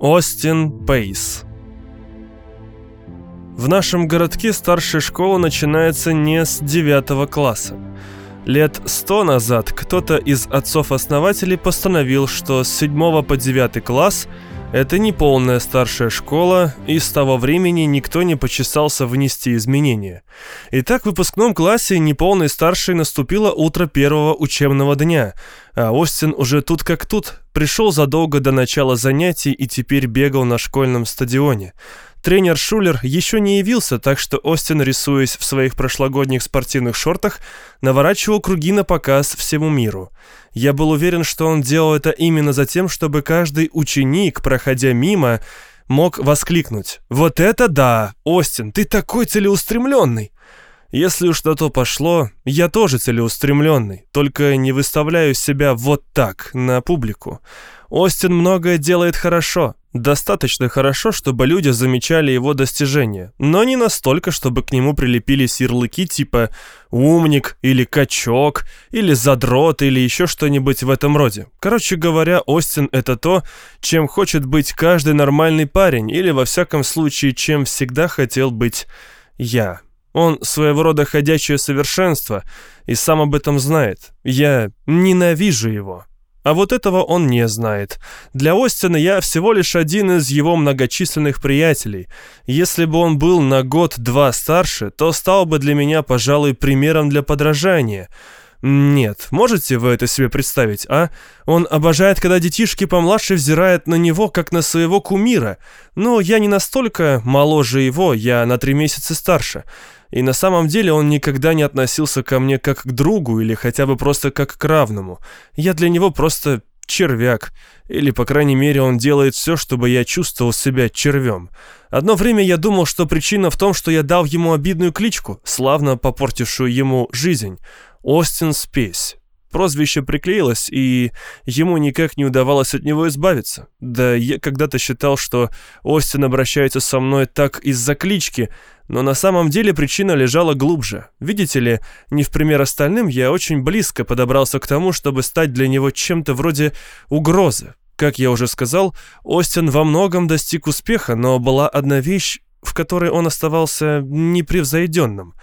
Остин Пейс В нашем городке старшая школа начинается не с девятого класса. Лет сто назад кто-то из отцов-основателей постановил, что с седьмого по девятый класс – это не полная старшая школа, и с того времени никто не почесался внести изменения. Итак, в выпускном классе неполной старшей наступило утро первого учебного дня, а Остин уже тут как тут, пришел задолго до начала занятий и теперь бегал на школьном стадионе. Тренер Шулер еще не явился, так что Остин, рисуясь в своих прошлогодних спортивных шортах, наворачивал круги на показ всему миру. Я был уверен, что он делал это именно за тем, чтобы каждый ученик, проходя мимо, мог воскликнуть «Вот это да! Остин, ты такой целеустремленный!» Если уж на то пошло, я тоже целеустремленный, только не выставляю себя вот так, на публику. Остин многое делает хорошо, Достаточно хорошо, чтобы люди замечали его достижения, но не настолько, чтобы к нему прилепились ярлыки типа «умник» или «качок» или «задрот» или еще что-нибудь в этом роде. Короче говоря, Остин — это то, чем хочет быть каждый нормальный парень или, во всяком случае, чем всегда хотел быть я. Он своего рода ходячее совершенство и сам об этом знает. Я ненавижу его. А вот этого он не знает. Для Остина я всего лишь один из его многочисленных приятелей. Если бы он был на год-два старше, то стал бы для меня, пожалуй, примером для подражания. Нет, можете вы это себе представить, а? Он обожает, когда детишки помладше взирают на него, как на своего кумира. Но я не настолько моложе его, я на три месяца старше. И на самом деле он никогда не относился ко мне как к другу или хотя бы просто как к равному. Я для него просто червяк. Или, по крайней мере, он делает все, чтобы я чувствовал себя червем. Одно время я думал, что причина в том, что я дал ему обидную кличку, славно попортившую ему жизнь. Остин Спесь. Прозвище приклеилось, и ему никак не удавалось от него избавиться. Да я когда-то считал, что Остин обращается со мной так из-за клички, но на самом деле причина лежала глубже. Видите ли, не в пример остальным, я очень близко подобрался к тому, чтобы стать для него чем-то вроде угрозы. Как я уже сказал, Остин во многом достиг успеха, но была одна вещь, в которой он оставался непревзойденным.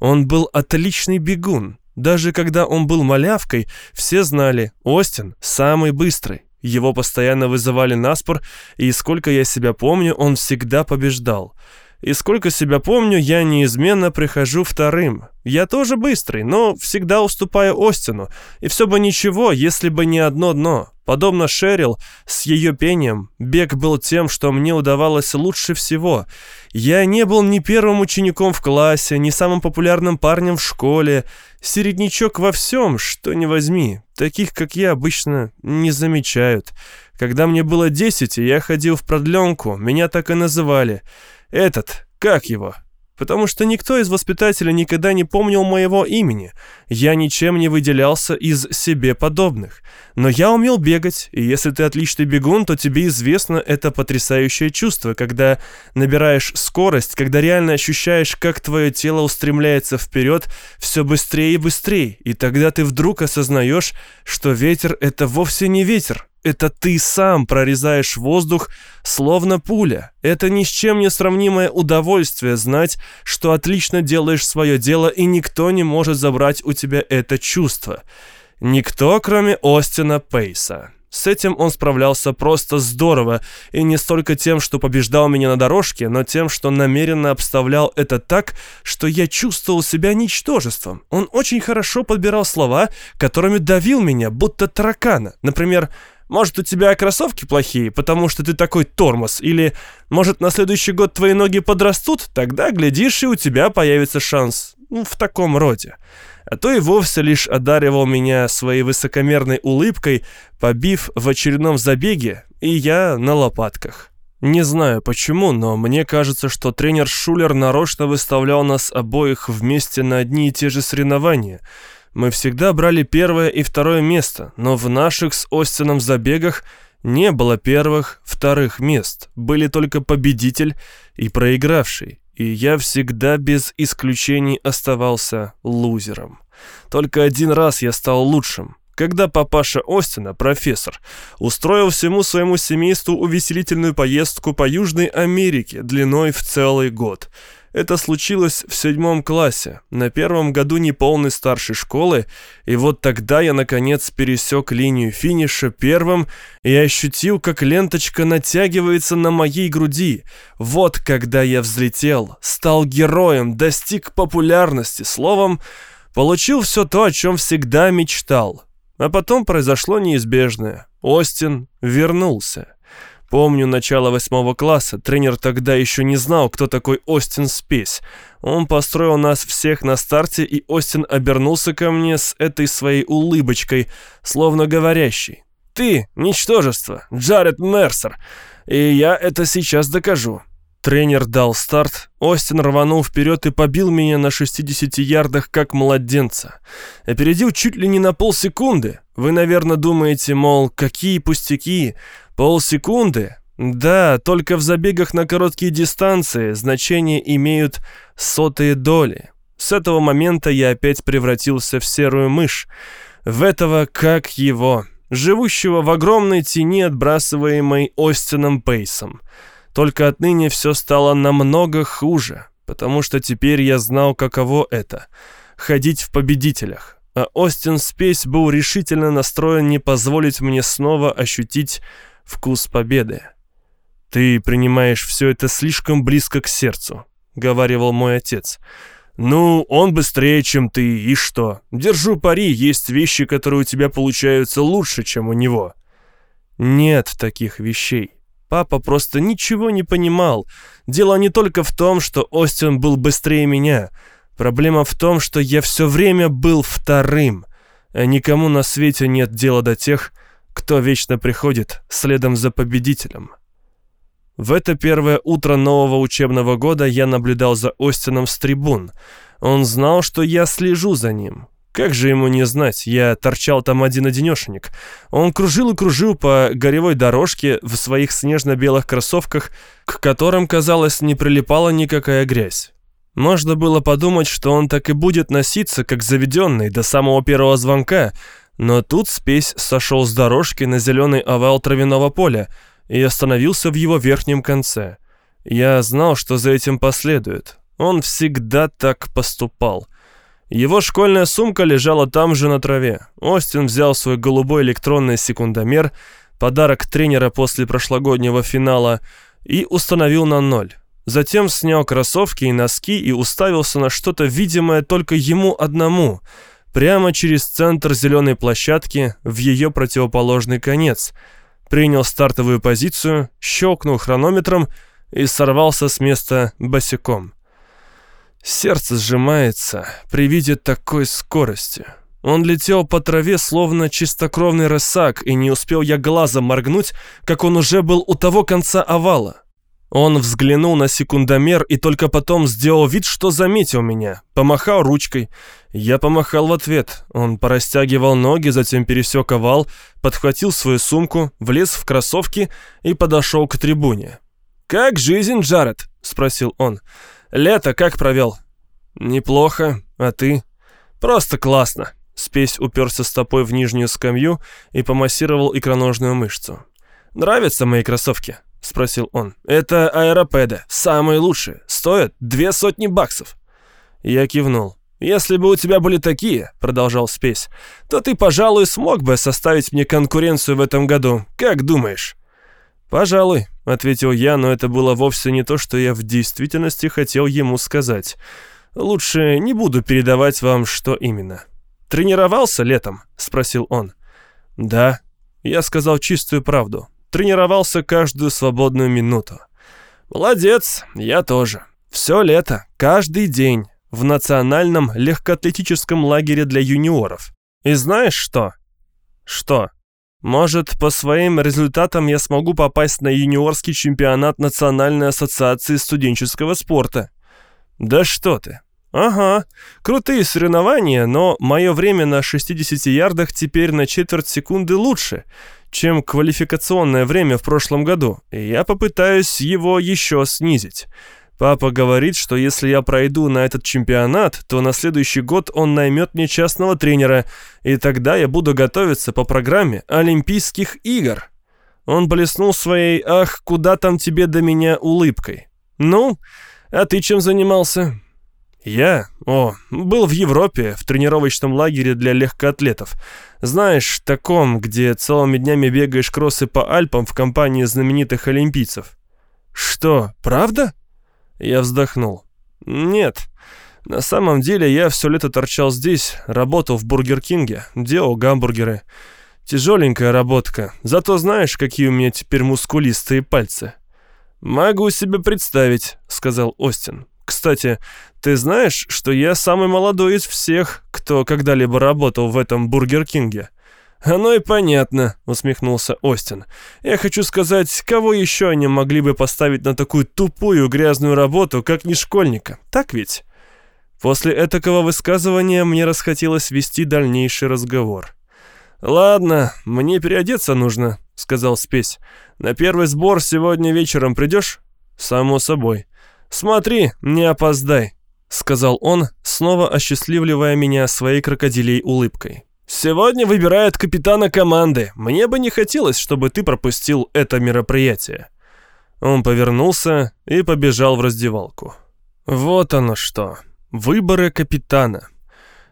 Он был отличный бегун. Даже когда он был малявкой, все знали, Остин самый быстрый. Его постоянно вызывали на спор, и сколько я себя помню, он всегда побеждал. И сколько себя помню, я неизменно прихожу вторым. Я тоже быстрый, но всегда уступаю Остину. И все бы ничего, если бы не одно дно. Подобно Шерил, с ее пением, бег был тем, что мне удавалось лучше всего. Я не был ни первым учеником в классе, ни самым популярным парнем в школе. Середнячок во всем, что не возьми. Таких, как я, обычно не замечают. Когда мне было десять, и я ходил в продленку, меня так и называли – этот, как его? Потому что никто из воспитателей никогда не помнил моего имени. Я ничем не выделялся из себе подобных. Но я умел бегать, и если ты отличный бегун, то тебе известно это потрясающее чувство, когда набираешь скорость, когда реально ощущаешь, как твое тело устремляется вперед все быстрее и быстрее, и тогда ты вдруг осознаешь, что ветер — это вовсе не ветер, это ты сам прорезаешь воздух, словно пуля. Это ни с чем не сравнимое удовольствие знать, что отлично делаешь свое дело, и никто не может забрать у тебя это чувство. Никто, кроме Остина Пейса. С этим он справлялся просто здорово, и не столько тем, что побеждал меня на дорожке, но тем, что намеренно обставлял это так, что я чувствовал себя ничтожеством. Он очень хорошо подбирал слова, которыми давил меня, будто таракана. Например, может, у тебя кроссовки плохие, потому что ты такой тормоз, или, может, на следующий год твои ноги подрастут, тогда, глядишь, и у тебя появится шанс. Ну, в таком роде. А то и вовсе лишь одаривал меня своей высокомерной улыбкой, побив в очередном забеге, и я на лопатках. Не знаю почему, но мне кажется, что тренер Шулер нарочно выставлял нас обоих вместе на одни и те же соревнования — мы всегда брали первое и второе место, но в наших с Остином забегах не было первых, вторых мест. Были только победитель и проигравший. И я всегда без исключений оставался лузером. Только один раз я стал лучшим. когда папаша Остина, профессор, устроил всему своему семейству увеселительную поездку по Южной Америке длиной в целый год. Это случилось в седьмом классе, на первом году неполной старшей школы, и вот тогда я, наконец, пересек линию финиша первым и ощутил, как ленточка натягивается на моей груди. Вот когда я взлетел, стал героем, достиг популярности, словом, получил все то, о чем всегда мечтал. А потом произошло неизбежное. Остин вернулся. Помню начало восьмого класса, тренер тогда еще не знал, кто такой Остин Спесь. Он построил нас всех на старте, и Остин обернулся ко мне с этой своей улыбочкой, словно говорящий. «Ты — ничтожество, Джаред Мерсер, и я это сейчас докажу». Тренер дал старт, Остин рванул вперед и побил меня на 60 ярдах, как младенца. Опередил чуть ли не на полсекунды. Вы, наверное, думаете, мол, какие пустяки. Полсекунды? Да, только в забегах на короткие дистанции значения имеют сотые доли. С этого момента я опять превратился в серую мышь. В этого, как его, живущего в огромной тени, отбрасываемой Остином Пейсом. Только отныне все стало намного хуже, потому что теперь я знал, каково это — ходить в победителях. А Остин Спейс был решительно настроен не позволить мне снова ощутить вкус победы. «Ты принимаешь все это слишком близко к сердцу», — говаривал мой отец. «Ну, он быстрее, чем ты, и что? Держу пари, есть вещи, которые у тебя получаются лучше, чем у него». «Нет таких вещей. Папа просто ничего не понимал. Дело не только в том, что Остин был быстрее меня. Проблема в том, что я все время был вторым, а никому на свете нет дела до тех, кто вечно приходит следом за победителем. В это первое утро нового учебного года я наблюдал за Остином с трибун. Он знал, что я слежу за ним. Как же ему не знать, я торчал там один-одинешенек. Он кружил и кружил по горевой дорожке в своих снежно-белых кроссовках, к которым, казалось, не прилипала никакая грязь. Можно было подумать, что он так и будет носиться, как заведенный, до самого первого звонка, но тут спесь сошел с дорожки на зеленый овал травяного поля и остановился в его верхнем конце. Я знал, что за этим последует. Он всегда так поступал — его школьная сумка лежала там же на траве. Остин взял свой голубой электронный секундомер, подарок тренера после прошлогоднего финала, и установил на ноль. Затем снял кроссовки и носки и уставился на что-то видимое только ему одному, прямо через центр зеленой площадки в ее противоположный конец. Принял стартовую позицию, щелкнул хронометром и сорвался с места босиком. Сердце сжимается при виде такой скорости. Он летел по траве, словно чистокровный рысак, и не успел я глазом моргнуть, как он уже был у того конца овала. Он взглянул на секундомер и только потом сделал вид, что заметил меня. Помахал ручкой. Я помахал в ответ. Он порастягивал ноги, затем пересек овал, подхватил свою сумку, влез в кроссовки и подошел к трибуне. «Как жизнь, Джаред?» — спросил он. Лето как провел?» «Неплохо. А ты?» «Просто классно». Спесь уперся стопой в нижнюю скамью и помассировал икроножную мышцу. «Нравятся мои кроссовки?» — спросил он. «Это аэропеды. Самые лучшие. Стоят две сотни баксов». Я кивнул. «Если бы у тебя были такие, — продолжал Спесь, — то ты, пожалуй, смог бы составить мне конкуренцию в этом году. Как думаешь?» «Пожалуй», — ответил я, но это было вовсе не то, что я в действительности хотел ему сказать. «Лучше не буду передавать вам, что именно». «Тренировался летом?» — спросил он. «Да». Я сказал чистую правду. Тренировался каждую свободную минуту. «Молодец, я тоже. Все лето, каждый день, в национальном легкоатлетическом лагере для юниоров. И знаешь что?» «Что?» Может, по своим результатам я смогу попасть на юниорский чемпионат Национальной ассоциации студенческого спорта. Да что ты. Ага, крутые соревнования, но мое время на 60 ярдах теперь на четверть секунды лучше, чем квалификационное время в прошлом году, и я попытаюсь его еще снизить. Папа говорит, что если я пройду на этот чемпионат, то на следующий год он наймет мне частного тренера, и тогда я буду готовиться по программе Олимпийских игр. Он блеснул своей «Ах, куда там тебе до меня» улыбкой. «Ну, а ты чем занимался?» «Я? О, был в Европе, в тренировочном лагере для легкоатлетов. Знаешь, таком, где целыми днями бегаешь кроссы по Альпам в компании знаменитых олимпийцев». «Что, правда?» Я вздохнул. «Нет. На самом деле я все лето торчал здесь, работал в Бургер Кинге, делал гамбургеры. Тяжеленькая работка, зато знаешь, какие у меня теперь мускулистые пальцы». «Могу себе представить», — сказал Остин. «Кстати, ты знаешь, что я самый молодой из всех, кто когда-либо работал в этом Бургер Кинге?» «Оно и понятно», — усмехнулся Остин. «Я хочу сказать, кого еще они могли бы поставить на такую тупую грязную работу, как не школьника, так ведь?» После этакого высказывания мне расхотелось вести дальнейший разговор. «Ладно, мне переодеться нужно», — сказал Спесь. «На первый сбор сегодня вечером придешь?» «Само собой». «Смотри, не опоздай», — сказал он, снова осчастливливая меня своей крокодилей улыбкой. «Сегодня выбирают капитана команды. Мне бы не хотелось, чтобы ты пропустил это мероприятие». Он повернулся и побежал в раздевалку. Вот оно что. Выборы капитана.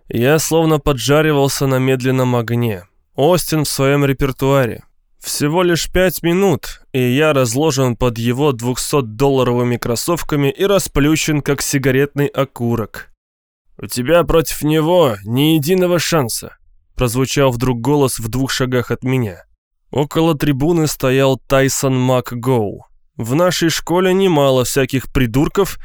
Я словно поджаривался на медленном огне. Остин в своем репертуаре. Всего лишь пять минут, и я разложен под его 200-долларовыми кроссовками и расплющен, как сигаретный окурок. «У тебя против него ни единого шанса», прозвучал вдруг голос в двух шагах от меня. Около трибуны стоял Тайсон МакГоу. В нашей школе немало всяких придурков,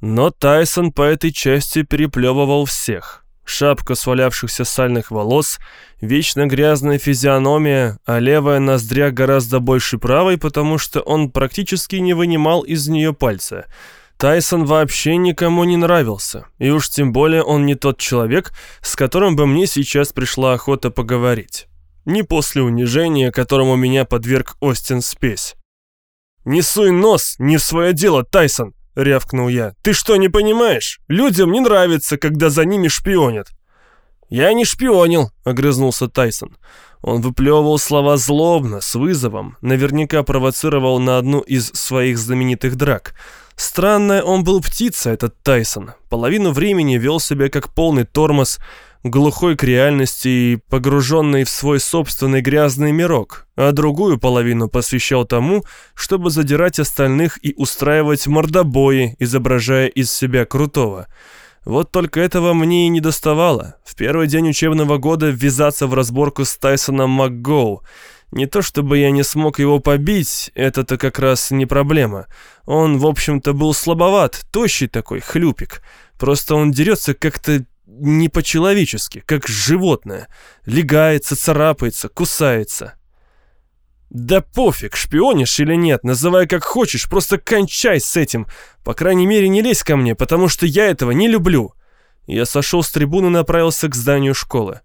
но Тайсон по этой части переплевывал всех. Шапка свалявшихся сальных волос, вечно грязная физиономия, а левая ноздря гораздо больше правой, потому что он практически не вынимал из нее пальца — Тайсон вообще никому не нравился, и уж тем более он не тот человек, с которым бы мне сейчас пришла охота поговорить. Не после унижения, которому меня подверг Остин Спесь. «Не суй нос, не в свое дело, Тайсон!» — рявкнул я. «Ты что, не понимаешь? Людям не нравится, когда за ними шпионят». «Я не шпионил», — огрызнулся Тайсон. Он выплевывал слова злобно, с вызовом, наверняка провоцировал на одну из своих знаменитых драк — Странная он был птица, этот Тайсон. Половину времени вел себя как полный тормоз, глухой к реальности и погруженный в свой собственный грязный мирок, а другую половину посвящал тому, чтобы задирать остальных и устраивать мордобои, изображая из себя крутого. Вот только этого мне и не доставало. В первый день учебного года ввязаться в разборку с Тайсоном МакГоу – не то чтобы я не смог его побить, это-то как раз не проблема. Он, в общем-то, был слабоват, тощий такой, хлюпик. Просто он дерется как-то не по-человечески, как животное. Легается, царапается, кусается. «Да пофиг, шпионишь или нет, называй как хочешь, просто кончай с этим. По крайней мере, не лезь ко мне, потому что я этого не люблю». Я сошел с трибуны и направился к зданию школы.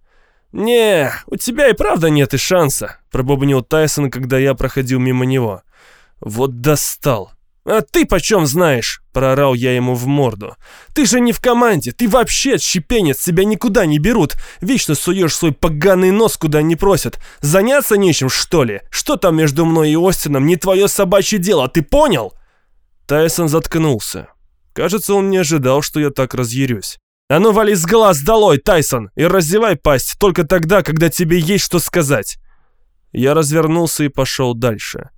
«Не, у тебя и правда нет и шанса», — пробубнил Тайсон, когда я проходил мимо него. «Вот достал». «А ты почем знаешь?» — проорал я ему в морду. «Ты же не в команде, ты вообще отщепенец, тебя никуда не берут. Вечно суешь свой поганый нос, куда не просят. Заняться нечем, что ли? Что там между мной и Остином, не твое собачье дело, ты понял?» Тайсон заткнулся. Кажется, он не ожидал, что я так разъярюсь. «А ну вали с глаз долой, Тайсон, и раздевай пасть только тогда, когда тебе есть что сказать!» Я развернулся и пошел дальше.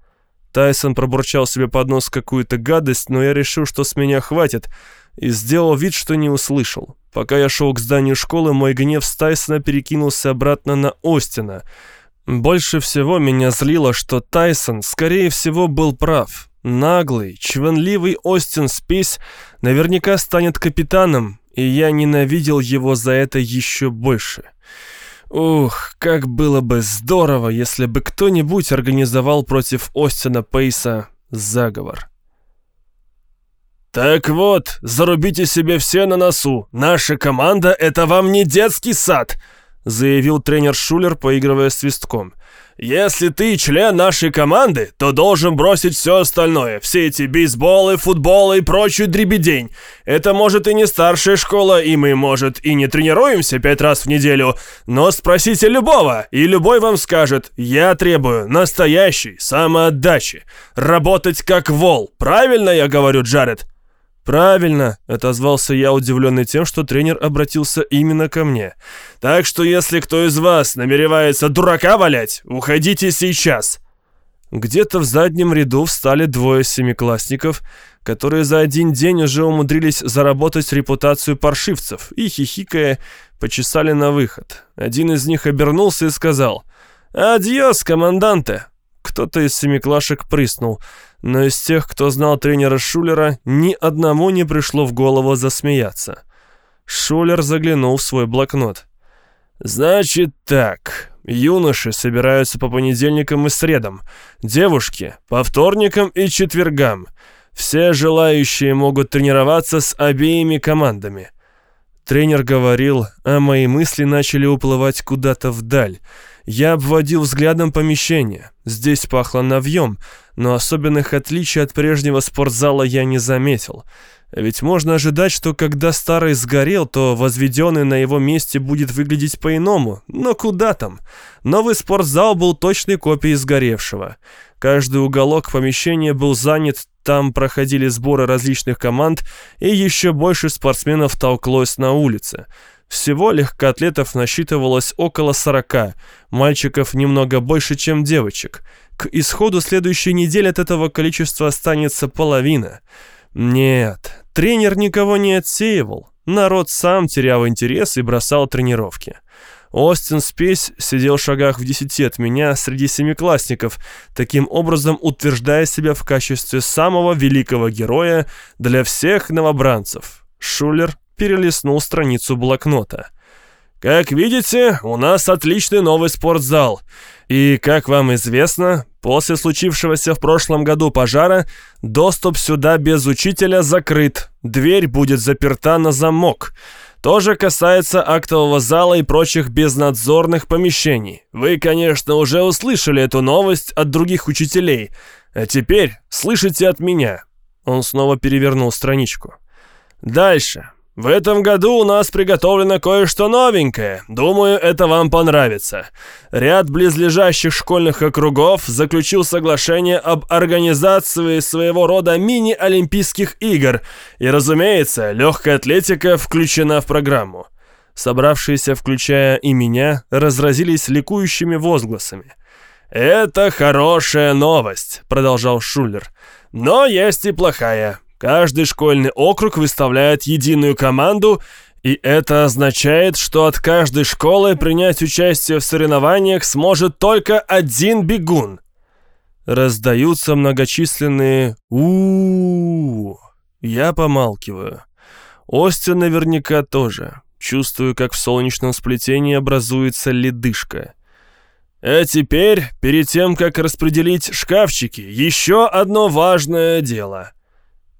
Тайсон пробурчал себе под нос какую-то гадость, но я решил, что с меня хватит, и сделал вид, что не услышал. Пока я шел к зданию школы, мой гнев с Тайсона перекинулся обратно на Остина. Больше всего меня злило, что Тайсон, скорее всего, был прав. Наглый, чванливый Остин Спейс наверняка станет капитаном, и я ненавидел его за это еще больше. Ух, как было бы здорово, если бы кто-нибудь организовал против Остина Пейса заговор. «Так вот, зарубите себе все на носу. Наша команда — это вам не детский сад!» заявил тренер Шулер, поигрывая свистком. Если ты член нашей команды, то должен бросить все остальное. Все эти бейсболы, футболы и прочую дребедень. Это может и не старшая школа, и мы, может, и не тренируемся пять раз в неделю. Но спросите любого, и любой вам скажет, я требую настоящей самоотдачи. Работать как вол. Правильно я говорю, Джаред? «Правильно», — отозвался я, удивленный тем, что тренер обратился именно ко мне. «Так что если кто из вас намеревается дурака валять, уходите сейчас!» Где-то в заднем ряду встали двое семиклассников, которые за один день уже умудрились заработать репутацию паршивцев и, хихикая, почесали на выход. Один из них обернулся и сказал «Адьос, команданте!» Кто-то из семиклашек прыснул — но из тех, кто знал тренера Шулера, ни одному не пришло в голову засмеяться. Шулер заглянул в свой блокнот. «Значит так, юноши собираются по понедельникам и средам, девушки — по вторникам и четвергам. Все желающие могут тренироваться с обеими командами». Тренер говорил, а мои мысли начали уплывать куда-то вдаль. Я обводил взглядом помещение. Здесь пахло навьем, но особенных отличий от прежнего спортзала я не заметил. Ведь можно ожидать, что когда старый сгорел, то возведенный на его месте будет выглядеть по-иному. Но куда там? Новый спортзал был точной копией сгоревшего. Каждый уголок помещения был занят, там проходили сборы различных команд, и еще больше спортсменов толклось на улице. Всего легкоатлетов насчитывалось около 40, мальчиков немного больше, чем девочек. К исходу следующей недели от этого количества останется половина. Нет, тренер никого не отсеивал. Народ сам терял интерес и бросал тренировки. Остин Спейс сидел в шагах в десяти от меня среди семиклассников, таким образом утверждая себя в качестве самого великого героя для всех новобранцев. Шулер перелистнул страницу блокнота. «Как видите, у нас отличный новый спортзал. И, как вам известно, после случившегося в прошлом году пожара, доступ сюда без учителя закрыт, дверь будет заперта на замок». То же касается актового зала и прочих безнадзорных помещений. Вы, конечно, уже услышали эту новость от других учителей, а теперь слышите от меня». Он снова перевернул страничку. «Дальше. В этом году у нас приготовлено кое-что новенькое. Думаю, это вам понравится. Ряд близлежащих школьных округов заключил соглашение об организации своего рода мини-олимпийских игр. И, разумеется, легкая атлетика включена в программу. Собравшиеся, включая и меня, разразились ликующими возгласами. «Это хорошая новость», — продолжал Шулер. «Но есть и плохая. Каждый школьный округ выставляет единую команду, и это означает, что от каждой школы принять участие в соревнованиях сможет только один бегун. Раздаются многочисленные у, -у, -у. Я помалкиваю. Остин наверняка тоже. Чувствую, как в солнечном сплетении образуется ледышка. А теперь, перед тем, как распределить шкафчики, еще одно важное дело —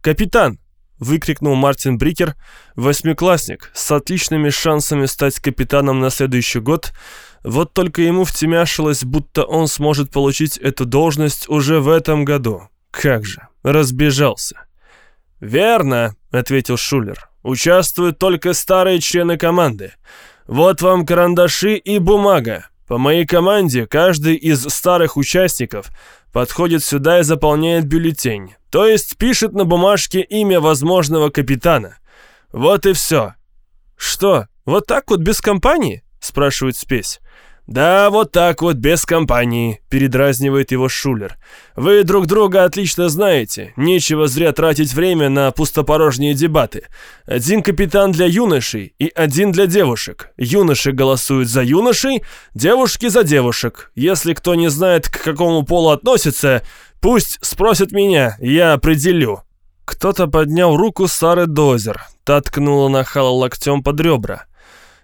«Капитан!» — выкрикнул Мартин Брикер, восьмиклассник, с отличными шансами стать капитаном на следующий год, вот только ему втемяшилось, будто он сможет получить эту должность уже в этом году. Как же, разбежался. «Верно», — ответил Шулер. «Участвуют только старые члены команды. Вот вам карандаши и бумага. По моей команде каждый из старых участников подходит сюда и заполняет бюллетень. То есть пишет на бумажке имя возможного капитана. Вот и все. Что, вот так вот без компании? Спрашивает спесь. «Да, вот так вот, без компании», — передразнивает его Шулер. «Вы друг друга отлично знаете. Нечего зря тратить время на пустопорожние дебаты. Один капитан для юношей и один для девушек. Юноши голосуют за юношей, девушки за девушек. Если кто не знает, к какому полу относится, пусть спросит меня, я определю». Кто-то поднял руку Сары Дозер. Та ткнула нахала локтем под ребра.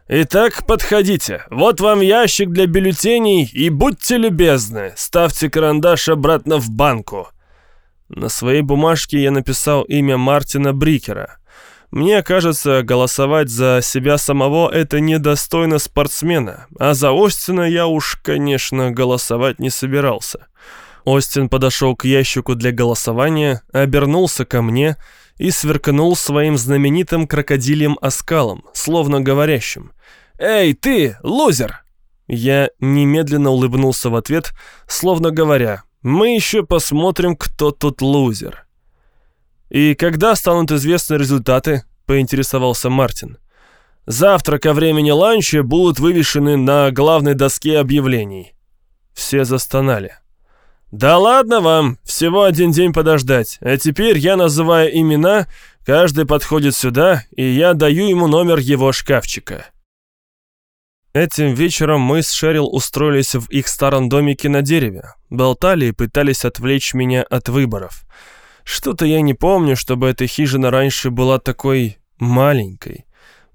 «Итак, подходите. Вот вам ящик для бюллетеней, и будьте любезны, ставьте карандаш обратно в банку». На своей бумажке я написал имя Мартина Брикера. Мне кажется, голосовать за себя самого — это недостойно спортсмена, а за Остина я уж, конечно, голосовать не собирался. Остин подошел к ящику для голосования, обернулся ко мне и сверкнул своим знаменитым крокодилем оскалом, словно говорящим «Эй, ты, лузер!» Я немедленно улыбнулся в ответ, словно говоря «Мы еще посмотрим, кто тут лузер». «И когда станут известны результаты?» — поинтересовался Мартин. «Завтра ко времени ланча будут вывешены на главной доске объявлений». Все застонали. «Да ладно вам, всего один день подождать. А теперь я называю имена, каждый подходит сюда, и я даю ему номер его шкафчика». Этим вечером мы с Шерил устроились в их старом домике на дереве, болтали и пытались отвлечь меня от выборов. Что-то я не помню, чтобы эта хижина раньше была такой маленькой.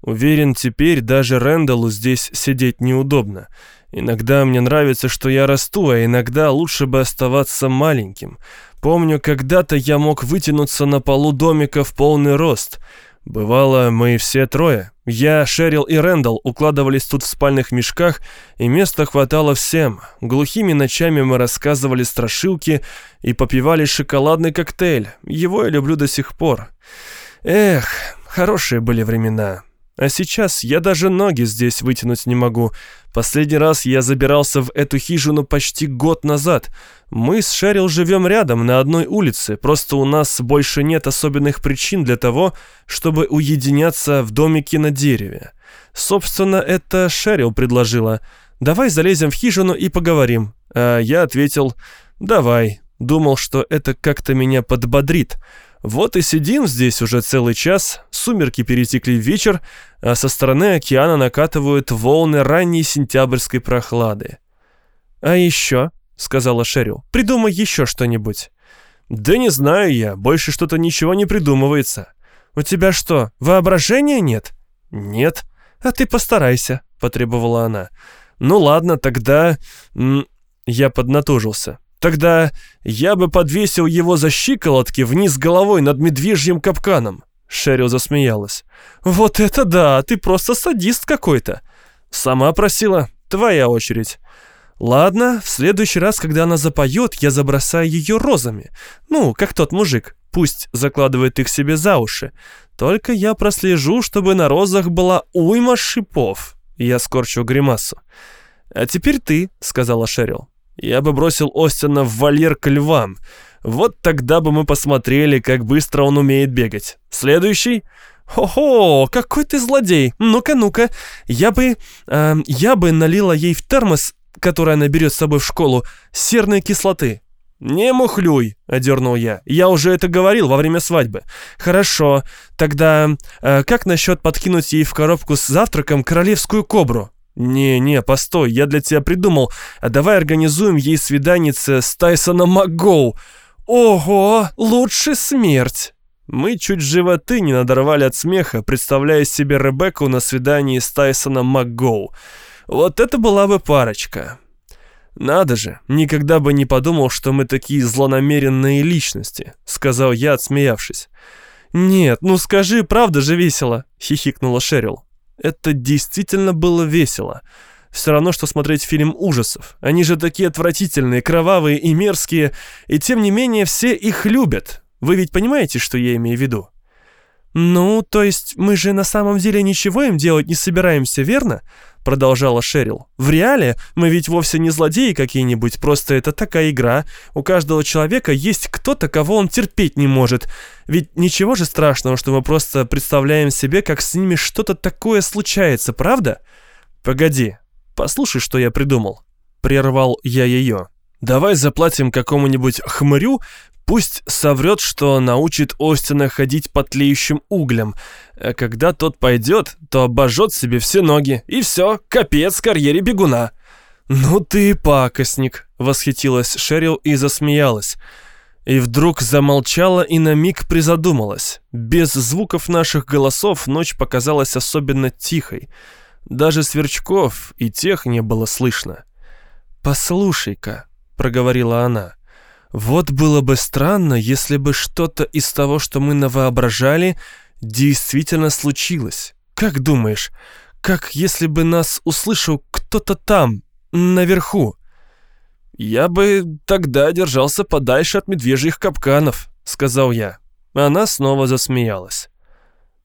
Уверен, теперь даже Рэндаллу здесь сидеть неудобно. Иногда мне нравится, что я расту, а иногда лучше бы оставаться маленьким. Помню, когда-то я мог вытянуться на полу домика в полный рост — Бывало, мы все трое, я, Шерил и Рэндалл, укладывались тут в спальных мешках, и места хватало всем. Глухими ночами мы рассказывали страшилки и попивали шоколадный коктейль. Его я люблю до сих пор. Эх, хорошие были времена. А сейчас я даже ноги здесь вытянуть не могу. Последний раз я забирался в эту хижину почти год назад. Мы с Шерил живем рядом, на одной улице, просто у нас больше нет особенных причин для того, чтобы уединяться в домике на дереве. Собственно, это Шерил предложила. «Давай залезем в хижину и поговорим». А я ответил «Давай». Думал, что это как-то меня подбодрит. Вот и сидим здесь уже целый час, сумерки перетекли в вечер, а со стороны океана накатывают волны ранней сентябрьской прохлады. «А еще», — сказала Шерил, — «придумай еще что-нибудь». «Да не знаю я, больше что-то ничего не придумывается». «У тебя что, воображения нет?» «Нет». «А ты постарайся», — потребовала она. «Ну ладно, тогда...» Я поднатужился. Тогда я бы подвесил его за щиколотки вниз головой над медвежьим капканом. Шерил засмеялась. «Вот это да! Ты просто садист какой-то!» «Сама просила. Твоя очередь». «Ладно, в следующий раз, когда она запоет, я забросаю ее розами. Ну, как тот мужик. Пусть закладывает их себе за уши. Только я прослежу, чтобы на розах была уйма шипов». Я скорчу гримасу. «А теперь ты», — сказала Шерил. Я бы бросил Остина в вольер к львам. Вот тогда бы мы посмотрели, как быстро он умеет бегать. Следующий? «Хо-хо, какой ты злодей! Ну-ка, ну-ка, я бы... Э, я бы налила ей в термос, который она берет с собой в школу, серной кислоты». «Не мухлюй», — одернул я. «Я уже это говорил во время свадьбы». «Хорошо, тогда э, как насчет подкинуть ей в коробку с завтраком королевскую кобру?» «Не-не, постой, я для тебя придумал. А давай организуем ей свиданице с Тайсоном МакГоу. Ого, лучше смерть!» Мы чуть животы не надорвали от смеха, представляя себе Ребекку на свидании с Тайсоном МакГоу. Вот это была бы парочка. «Надо же, никогда бы не подумал, что мы такие злонамеренные личности», — сказал я, отсмеявшись. «Нет, ну скажи, правда же весело», — хихикнула Шерил. Это действительно было весело. Все равно, что смотреть фильм ужасов. Они же такие отвратительные, кровавые и мерзкие, и тем не менее все их любят. Вы ведь понимаете, что я имею в виду? «Ну, то есть мы же на самом деле ничего им делать не собираемся, верно?» продолжала Шерил. «В реале мы ведь вовсе не злодеи какие-нибудь, просто это такая игра. У каждого человека есть кто-то, кого он терпеть не может. Ведь ничего же страшного, что мы просто представляем себе, как с ними что-то такое случается, правда?» «Погоди, послушай, что я придумал». Прервал я ее. «Давай заплатим какому-нибудь хмырю, Пусть соврет, что научит Остина ходить по тлеющим углям. А когда тот пойдет, то обожжет себе все ноги. И все, капец карьере бегуна. «Ну ты пакостник», — восхитилась Шерил и засмеялась. И вдруг замолчала и на миг призадумалась. Без звуков наших голосов ночь показалась особенно тихой. Даже сверчков и тех не было слышно. «Послушай-ка», — проговорила она, — вот было бы странно, если бы что-то из того, что мы навоображали, действительно случилось. Как думаешь, как если бы нас услышал кто-то там, наверху?» «Я бы тогда держался подальше от медвежьих капканов», — сказал я. Она снова засмеялась.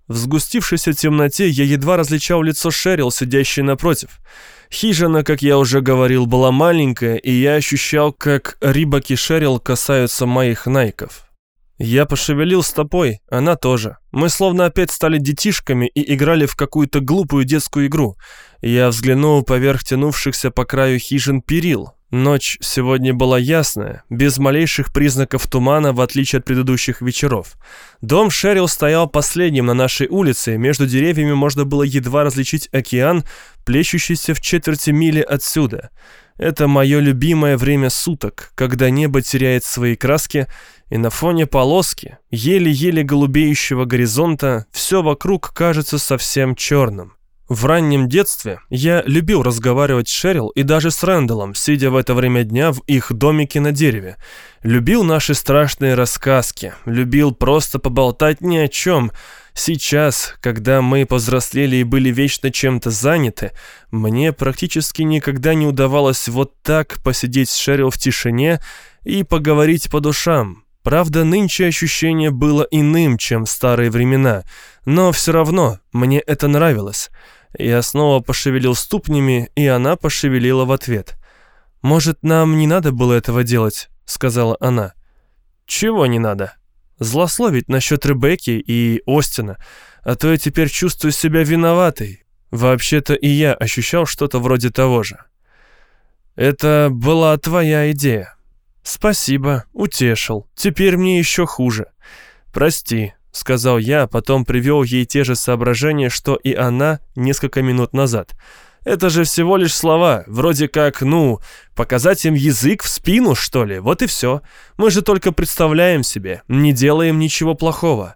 В сгустившейся темноте я едва различал лицо Шерил, сидящей напротив. Хижина, как я уже говорил, была маленькая, и я ощущал, как Рибаки Шерил касаются моих найков. Я пошевелил стопой, она тоже. Мы словно опять стали детишками и играли в какую-то глупую детскую игру. Я взглянул поверх тянувшихся по краю хижин перил. Ночь сегодня была ясная, без малейших признаков тумана, в отличие от предыдущих вечеров. Дом Шерил стоял последним на нашей улице, между деревьями можно было едва различить океан, плещущийся в четверти мили отсюда. Это мое любимое время суток, когда небо теряет свои краски, и на фоне полоски, еле-еле голубеющего горизонта, все вокруг кажется совсем черным. В раннем детстве я любил разговаривать с Шерил и даже с Рэндаллом, сидя в это время дня в их домике на дереве. Любил наши страшные рассказки, любил просто поболтать ни о чем. Сейчас, когда мы повзрослели и были вечно чем-то заняты, мне практически никогда не удавалось вот так посидеть с Шерил в тишине и поговорить по душам. Правда, нынче ощущение было иным, чем в старые времена, но все равно мне это нравилось. Я снова пошевелил ступнями, и она пошевелила в ответ. «Может, нам не надо было этого делать?» — сказала она. «Чего не надо?» «Злословить насчет Ребекки и Остина, а то я теперь чувствую себя виноватой. Вообще-то и я ощущал что-то вроде того же». «Это была твоя идея». «Спасибо, утешил. Теперь мне еще хуже. Прости, — сказал я, потом привел ей те же соображения, что и она несколько минут назад. «Это же всего лишь слова, вроде как, ну, показать им язык в спину, что ли, вот и все. Мы же только представляем себе, не делаем ничего плохого».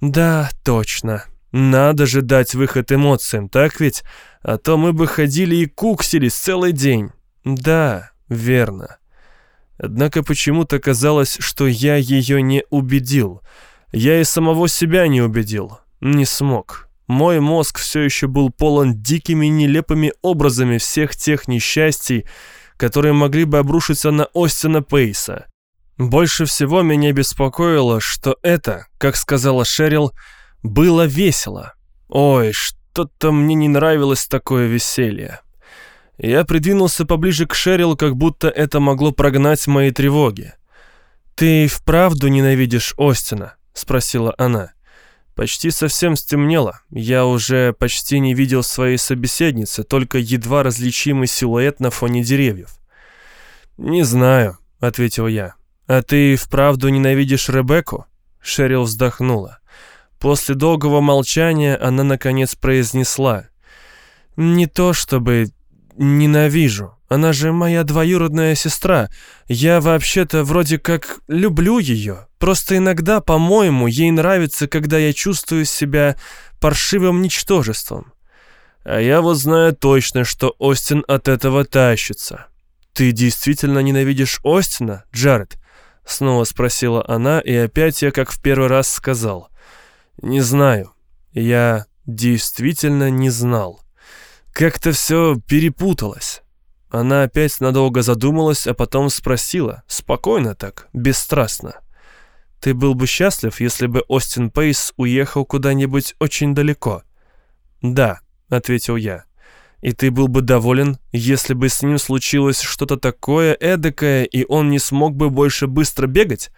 «Да, точно. Надо же дать выход эмоциям, так ведь? А то мы бы ходили и куксились целый день». «Да, верно». Однако почему-то казалось, что я ее не убедил — я и самого себя не убедил. Не смог. Мой мозг все еще был полон дикими нелепыми образами всех тех несчастий, которые могли бы обрушиться на Остина Пейса. Больше всего меня беспокоило, что это, как сказала Шерил, было весело. Ой, что-то мне не нравилось такое веселье. Я придвинулся поближе к Шерил, как будто это могло прогнать мои тревоги. «Ты вправду ненавидишь Остина?» Спросила она. Почти совсем стемнело. Я уже почти не видел своей собеседницы, только едва различимый силуэт на фоне деревьев. «Не знаю», — ответил я. «А ты вправду ненавидишь Ребекку?» Шерил вздохнула. После долгого молчания она, наконец, произнесла. «Не то чтобы ненавижу. Она же моя двоюродная сестра. Я вообще-то вроде как люблю ее. Просто иногда, по-моему, ей нравится, когда я чувствую себя паршивым ничтожеством. А я вот знаю точно, что Остин от этого тащится. Ты действительно ненавидишь Остина, Джаред? Снова спросила она, и опять я, как в первый раз, сказал. Не знаю. Я действительно не знал. Как-то все перепуталось. Она опять надолго задумалась, а потом спросила, спокойно так, бесстрастно. «Ты был бы счастлив, если бы Остин Пейс уехал куда-нибудь очень далеко?» «Да», — ответил я. «И ты был бы доволен, если бы с ним случилось что-то такое эдакое, и он не смог бы больше быстро бегать?»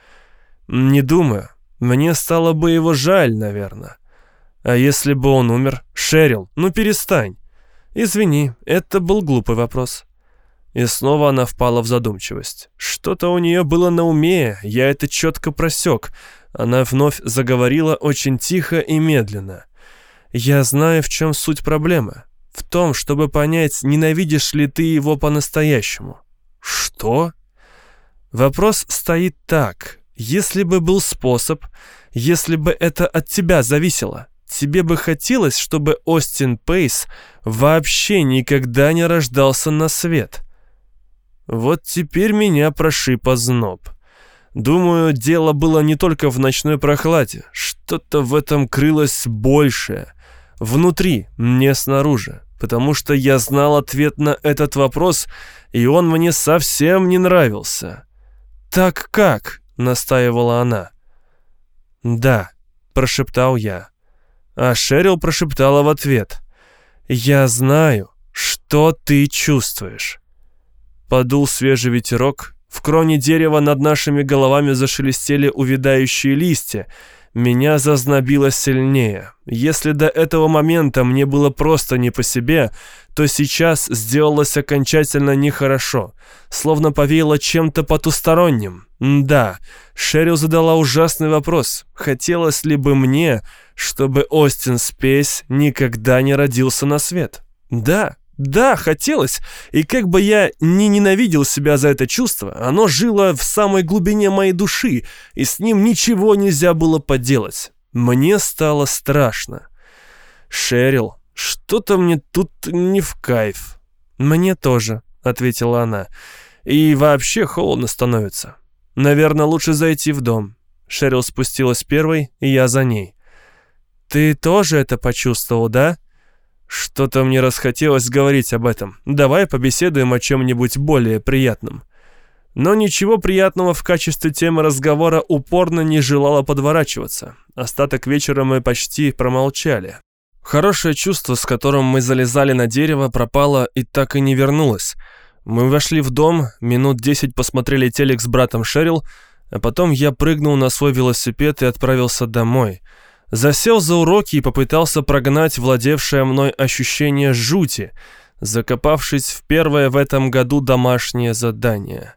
«Не думаю. Мне стало бы его жаль, наверное. А если бы он умер? Шерил, ну перестань. Извини, это был глупый вопрос». И снова она впала в задумчивость. Что-то у нее было на уме, я это четко просек. Она вновь заговорила очень тихо и медленно. «Я знаю, в чем суть проблемы. В том, чтобы понять, ненавидишь ли ты его по-настоящему». «Что?» Вопрос стоит так. Если бы был способ, если бы это от тебя зависело, тебе бы хотелось, чтобы Остин Пейс вообще никогда не рождался на свет?» Вот теперь меня прошиб озноб. Думаю, дело было не только в ночной прохладе. Что-то в этом крылось большее. Внутри, не снаружи. Потому что я знал ответ на этот вопрос, и он мне совсем не нравился. «Так как?» — настаивала она. «Да», — прошептал я. А Шерил прошептала в ответ. «Я знаю, что ты чувствуешь». Подул свежий ветерок, в кроне дерева над нашими головами зашелестели увядающие листья. Меня зазнобило сильнее. Если до этого момента мне было просто не по себе, то сейчас сделалось окончательно нехорошо, словно повеяло чем-то потусторонним. Да, Шерил задала ужасный вопрос. Хотелось ли бы мне, чтобы Остин Спейс никогда не родился на свет? Да, да, хотелось, и как бы я не ненавидел себя за это чувство, оно жило в самой глубине моей души, и с ним ничего нельзя было поделать. Мне стало страшно. Шерил, что-то мне тут не в кайф. Мне тоже, ответила она. И вообще холодно становится. Наверное, лучше зайти в дом. Шерил спустилась первой, и я за ней. Ты тоже это почувствовал, да? Что-то мне расхотелось говорить об этом. Давай побеседуем о чем-нибудь более приятном. Но ничего приятного в качестве темы разговора упорно не желало подворачиваться. Остаток вечера мы почти промолчали. Хорошее чувство, с которым мы залезали на дерево, пропало и так и не вернулось. Мы вошли в дом, минут десять посмотрели телек с братом Шерил, а потом я прыгнул на свой велосипед и отправился домой – Засел за уроки и попытался прогнать владевшее мной ощущение жути, закопавшись в первое в этом году домашнее задание.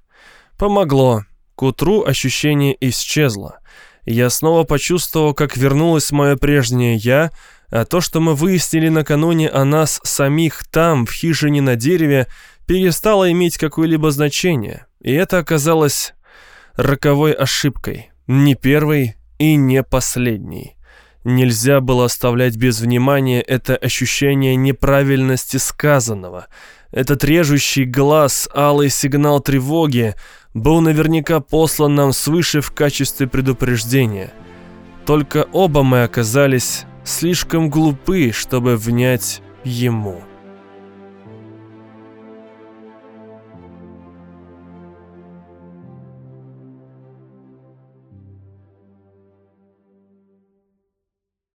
Помогло. К утру ощущение исчезло. Я снова почувствовал, как вернулось мое прежнее «я», а то, что мы выяснили накануне о нас самих там, в хижине на дереве, перестало иметь какое-либо значение. И это оказалось роковой ошибкой. Не первой и не последней. Нельзя было оставлять без внимания это ощущение неправильности сказанного. Этот режущий глаз, алый сигнал тревоги был наверняка послан нам свыше в качестве предупреждения. Только оба мы оказались слишком глупы, чтобы внять ему.